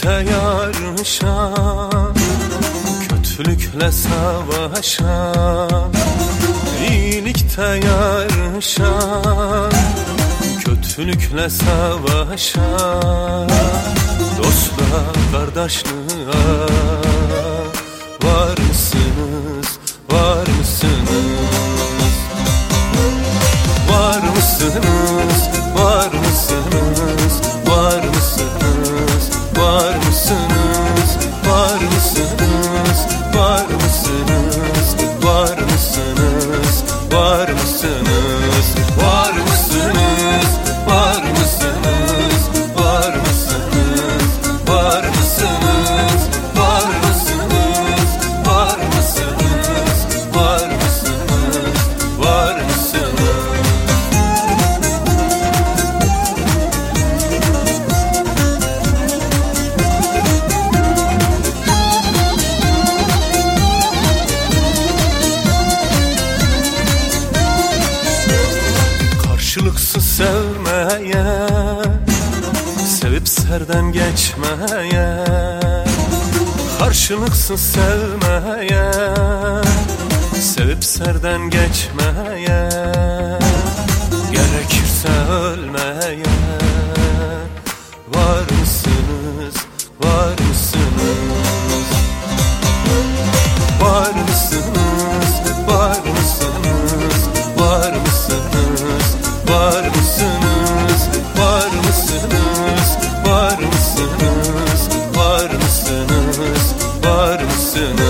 birlikte yarışa Kötülükle savaşa. İyilikte yarışa Kötülükle savaşa. Dostluğa, kardeşliğe var mısın? sevmeye Sevip serden geçmeye Karşılıksız sevmeye Sevip serden geçmeye. I'm still.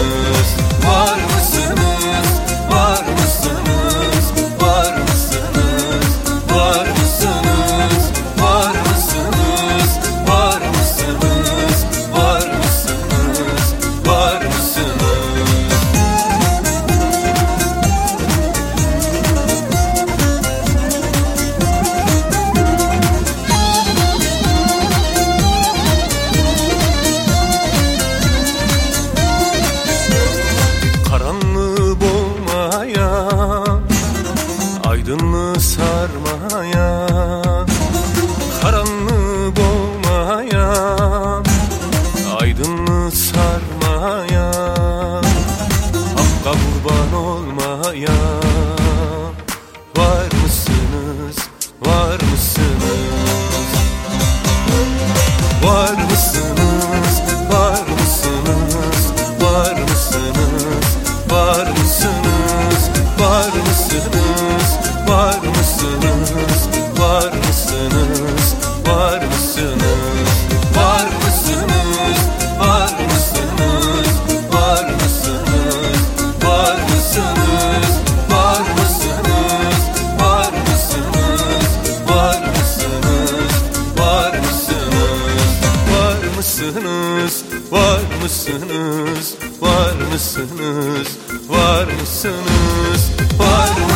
mısınız? Var mısınız? Var mısınız? Var mısınız? Var mısınız?